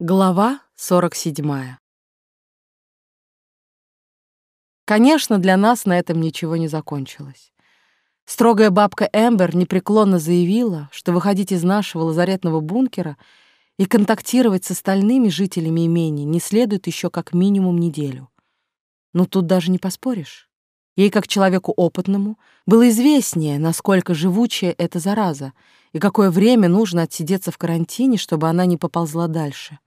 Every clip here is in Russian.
Глава 47. Конечно, для нас на этом ничего не закончилось. Строгая бабка Эмбер непреклонно заявила, что выходить из нашего лазаретного бункера и контактировать с остальными жителями имения не следует еще как минимум неделю. Но тут даже не поспоришь. Ей, как человеку опытному, было известнее, насколько живучая эта зараза и какое время нужно отсидеться в карантине, чтобы она не поползла дальше.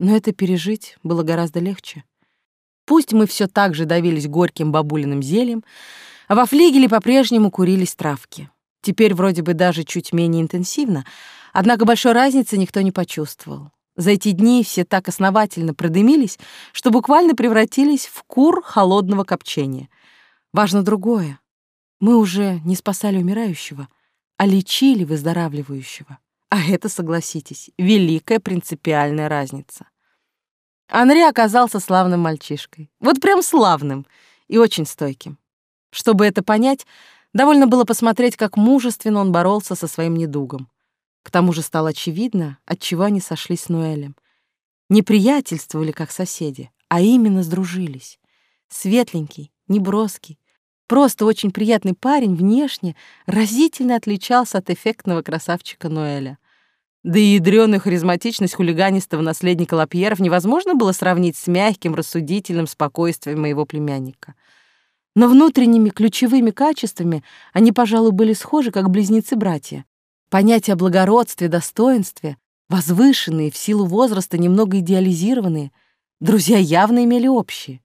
Но это пережить было гораздо легче. Пусть мы все так же давились горьким бабулиным зельем, а во флигеле по-прежнему курились травки. Теперь вроде бы даже чуть менее интенсивно, однако большой разницы никто не почувствовал. За эти дни все так основательно продымились, что буквально превратились в кур холодного копчения. Важно другое. Мы уже не спасали умирающего, а лечили выздоравливающего. А это, согласитесь, великая принципиальная разница. Анри оказался славным мальчишкой. Вот прям славным и очень стойким. Чтобы это понять, довольно было посмотреть, как мужественно он боролся со своим недугом. К тому же стало очевидно, отчего они сошлись с Ноэлем. Не приятельствовали, как соседи, а именно сдружились. Светленький, неброский, просто очень приятный парень внешне разительно отличался от эффектного красавчика Ноэля. Да и ядрёную харизматичность хулиганистого наследника Лапьеров невозможно было сравнить с мягким, рассудительным спокойствием моего племянника. Но внутренними ключевыми качествами они, пожалуй, были схожи, как близнецы-братья. Понятия о благородстве, достоинстве, возвышенные, в силу возраста немного идеализированные, друзья явно имели общие.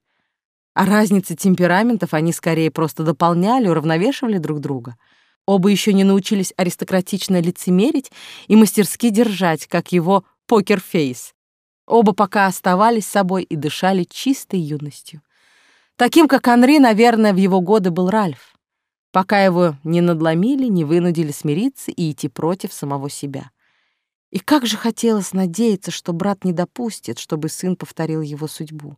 А разницы темпераментов они скорее просто дополняли, уравновешивали друг друга — Оба еще не научились аристократично лицемерить и мастерски держать, как его покерфейс. Оба пока оставались собой и дышали чистой юностью. Таким, как Анри, наверное, в его годы был Ральф, пока его не надломили, не вынудили смириться и идти против самого себя. И как же хотелось надеяться, что брат не допустит, чтобы сын повторил его судьбу.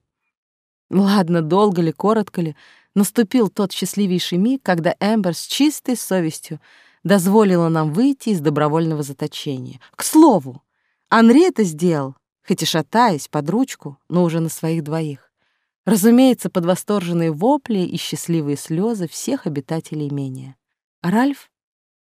Ладно, долго ли, коротко ли, наступил тот счастливейший миг, когда Эмбер с чистой совестью дозволила нам выйти из добровольного заточения. К слову, Анри это сделал, хоть и шатаясь под ручку, но уже на своих двоих. Разумеется, под восторженные вопли и счастливые слезы всех обитателей имения. Ральф?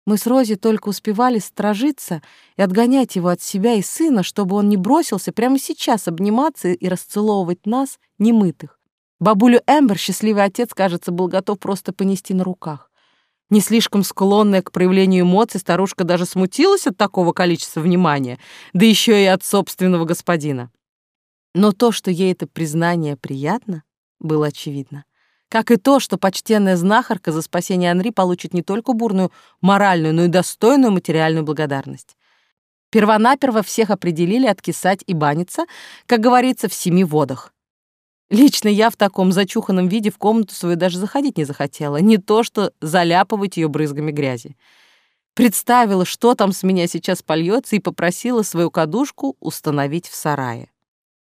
Мы с Рози только успевали стражиться и отгонять его от себя и сына, чтобы он не бросился прямо сейчас обниматься и расцеловывать нас, немытых, Бабулю Эмбер счастливый отец, кажется, был готов просто понести на руках. Не слишком склонная к проявлению эмоций, старушка даже смутилась от такого количества внимания, да еще и от собственного господина. Но то, что ей это признание приятно, было очевидно. Как и то, что почтенная знахарка за спасение Анри получит не только бурную моральную, но и достойную материальную благодарность. Первонаперво всех определили откисать и баниться, как говорится, в семи водах. Лично я в таком зачуханном виде в комнату свою даже заходить не захотела, не то что заляпывать ее брызгами грязи. Представила, что там с меня сейчас польется, и попросила свою кадушку установить в сарае.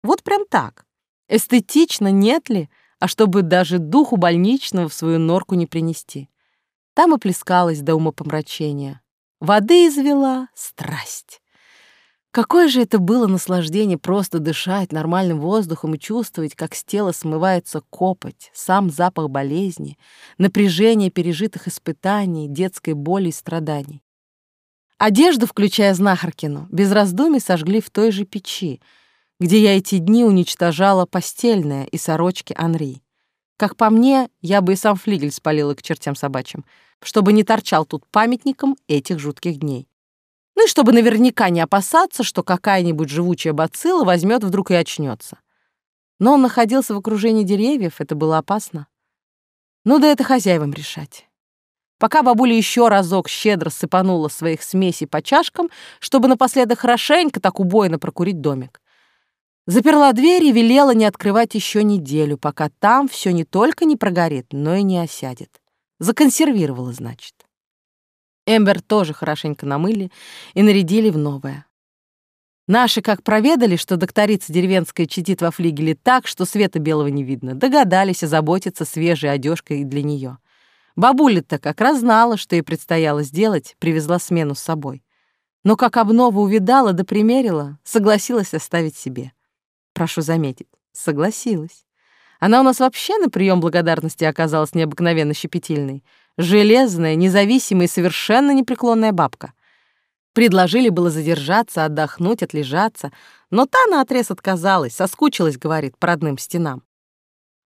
Вот прям так. Эстетично, нет ли, а чтобы даже духу больничного в свою норку не принести. Там и плескалась до умопомрачения. Воды извела страсть. Какое же это было наслаждение просто дышать нормальным воздухом и чувствовать, как с тела смывается копоть, сам запах болезни, напряжение пережитых испытаний, детской боли и страданий. Одежду, включая знахаркину, без раздумий сожгли в той же печи, где я эти дни уничтожала постельное и сорочки Анри. Как по мне, я бы и сам флигель спалила к чертям собачьим, чтобы не торчал тут памятником этих жутких дней. Ну и чтобы наверняка не опасаться, что какая-нибудь живучая бацилла возьмет вдруг и очнется. Но он находился в окружении деревьев, это было опасно. Ну да это хозяевам решать. Пока бабуля еще разок щедро сыпанула своих смесей по чашкам, чтобы напоследок хорошенько так убойно прокурить домик. Заперла дверь и велела не открывать еще неделю, пока там все не только не прогорит, но и не осядет. Законсервировала, значит. Эмбер тоже хорошенько намыли и нарядили в новое. Наши как проведали, что докторица деревенская читит во флигеле так, что света белого не видно, догадались озаботиться свежей одежкой для нее. Бабуля-то как раз знала, что ей предстояло сделать, привезла смену с собой. но как обнову увидала да примерила, согласилась оставить себе. Прошу заметить, согласилась. Она у нас вообще на прием благодарности оказалась необыкновенно щепетильной. Железная, независимая и совершенно непреклонная бабка. Предложили было задержаться, отдохнуть, отлежаться, но та наотрез отказалась, соскучилась, говорит, по родным стенам.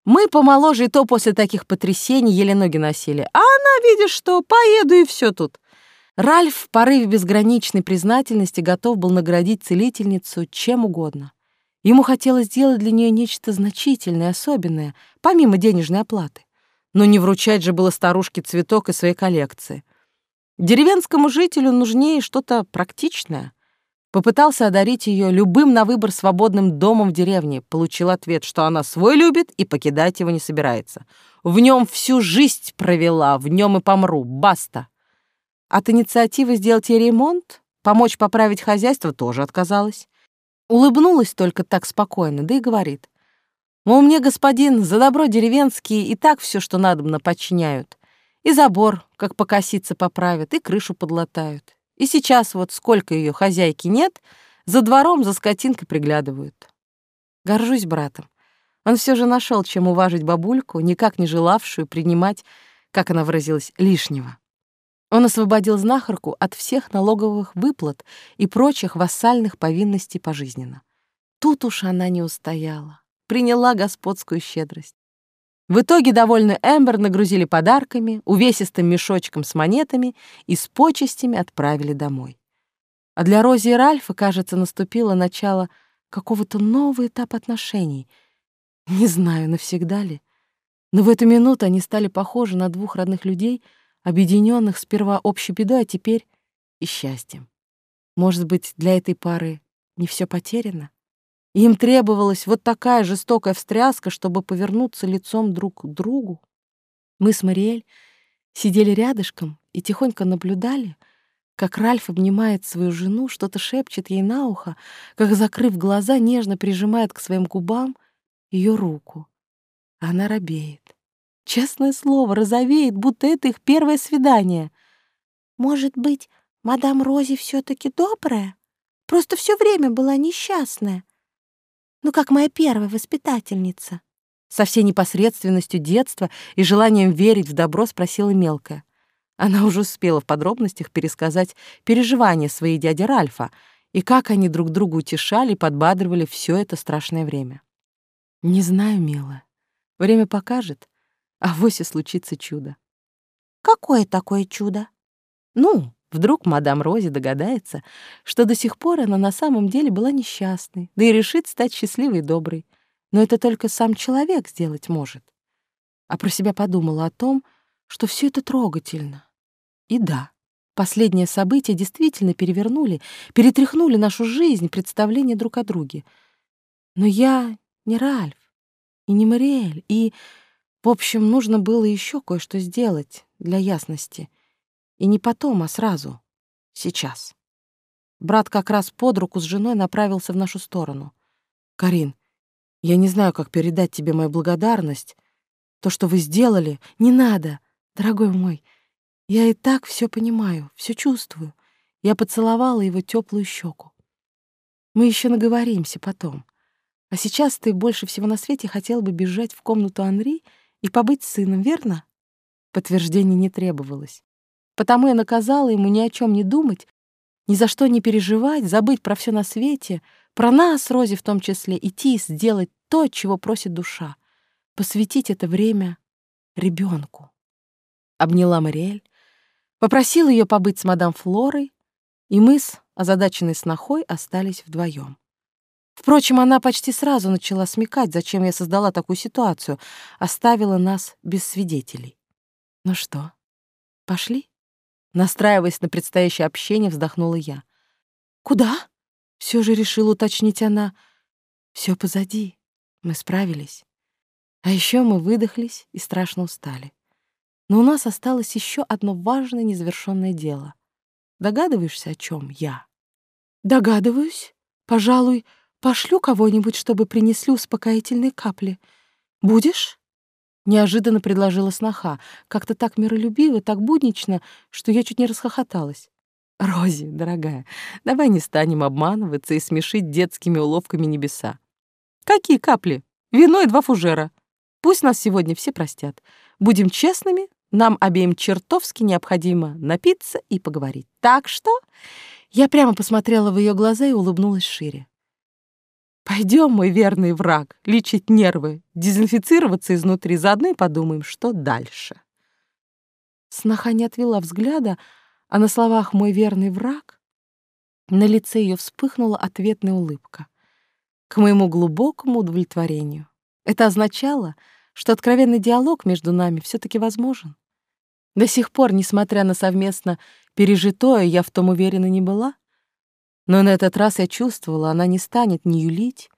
Мы помоложе и то после таких потрясений еле ноги носили. А она, видишь что, поеду и все тут. Ральф в порыве безграничной признательности готов был наградить целительницу чем угодно. Ему хотелось сделать для нее нечто значительное, особенное, помимо денежной оплаты. Но не вручать же было старушке цветок из своей коллекции. Деревенскому жителю нужнее что-то практичное. Попытался одарить ее любым на выбор свободным домом в деревне. Получил ответ, что она свой любит и покидать его не собирается. В нем всю жизнь провела, в нем и помру. Баста. От инициативы сделать ей ремонт, помочь поправить хозяйство тоже отказалась. Улыбнулась только так спокойно, да и говорит. Мол, мне, господин, за добро деревенские и так все, что надобно, подчиняют. И забор, как покоситься, поправят, и крышу подлатают. И сейчас вот сколько ее хозяйки нет, за двором за скотинкой приглядывают. Горжусь братом. Он все же нашел, чем уважить бабульку, никак не желавшую принимать, как она выразилась, лишнего. Он освободил знахарку от всех налоговых выплат и прочих вассальных повинностей пожизненно. Тут уж она не устояла, приняла господскую щедрость. В итоге довольную Эмбер нагрузили подарками, увесистым мешочком с монетами и с почестями отправили домой. А для Рози и Ральфа, кажется, наступило начало какого-то нового этапа отношений. Не знаю, навсегда ли, но в эту минуту они стали похожи на двух родных людей — объединенных сперва общей бедой, а теперь и счастьем. Может быть, для этой пары не все потеряно? Им требовалась вот такая жестокая встряска, чтобы повернуться лицом друг к другу. Мы с Мариэль сидели рядышком и тихонько наблюдали, как Ральф обнимает свою жену, что-то шепчет ей на ухо, как, закрыв глаза, нежно прижимает к своим губам ее руку. Она робеет. Честное слово, розовеет, будто это их первое свидание. Может быть, мадам Рози все таки добрая? Просто все время была несчастная. Ну, как моя первая воспитательница. Со всей непосредственностью детства и желанием верить в добро спросила мелкая. Она уже успела в подробностях пересказать переживания своей дяди Ральфа и как они друг друга утешали и подбадривали все это страшное время. «Не знаю, милая. Время покажет а вось и случится чудо. Какое такое чудо? Ну, вдруг мадам Рози догадается, что до сих пор она на самом деле была несчастной, да и решит стать счастливой и доброй. Но это только сам человек сделать может. А про себя подумала о том, что все это трогательно. И да, последние события действительно перевернули, перетряхнули нашу жизнь, представление друг о друге. Но я не Ральф и не Мариэль, и в общем, нужно было еще кое-что сделать для ясности. И не потом, а сразу. Сейчас. Брат как раз под руку с женой направился в нашу сторону. «Карин, я не знаю, как передать тебе мою благодарность. То, что вы сделали, не надо, дорогой мой. Я и так все понимаю, все чувствую». Я поцеловала его теплую щеку. «Мы еще наговоримся потом. А сейчас ты больше всего на свете хотел бы бежать в комнату Анри и побыть сыном, верно? Подтверждения не требовалось. Потому я наказала ему ни о чем не думать, ни за что не переживать, забыть про все на свете, про нас, Рози в том числе, идти и сделать то, чего просит душа, посвятить это время ребенку. Обняла Мариэль, попросила ее побыть с мадам Флорой, и мы с озадаченной снохой остались вдвоем. Впрочем, она почти сразу начала смекать, зачем я создала такую ситуацию, оставила нас без свидетелей. Ну что, пошли? Настраиваясь на предстоящее общение, вздохнула я. Куда? Все же решила уточнить она. Все позади. Мы справились. А еще мы выдохлись и страшно устали. Но у нас осталось еще одно важное незавершенное дело. Догадываешься, о чем я? Догадываюсь. Пожалуй, Пошлю кого-нибудь, чтобы принесли успокоительные капли. Будешь?» Неожиданно предложила сноха, как-то так миролюбиво, так буднично, что я чуть не расхохоталась. Рози, дорогая, давай не станем обманываться и смешить детскими уловками небеса. Какие капли? Вино и два фужера. Пусть нас сегодня все простят. Будем честными, нам обеим чертовски необходимо напиться и поговорить. Так что я прямо посмотрела в ее глаза и улыбнулась шире. Пойдем, мой верный враг, лечить нервы, дезинфицироваться изнутри, заодно и подумаем, что дальше. Сноха не отвела взгляда, а на словах «мой верный враг» на лице ее вспыхнула ответная улыбка. К моему глубокому удовлетворению. Это означало, что откровенный диалог между нами все таки возможен. До сих пор, несмотря на совместно пережитое, я в том уверена не была. Но на этот раз я чувствовала, она не станет ни юлить,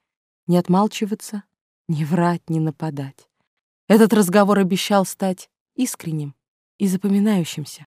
ни отмалчиваться, ни врать, ни нападать. Этот разговор обещал стать искренним и запоминающимся.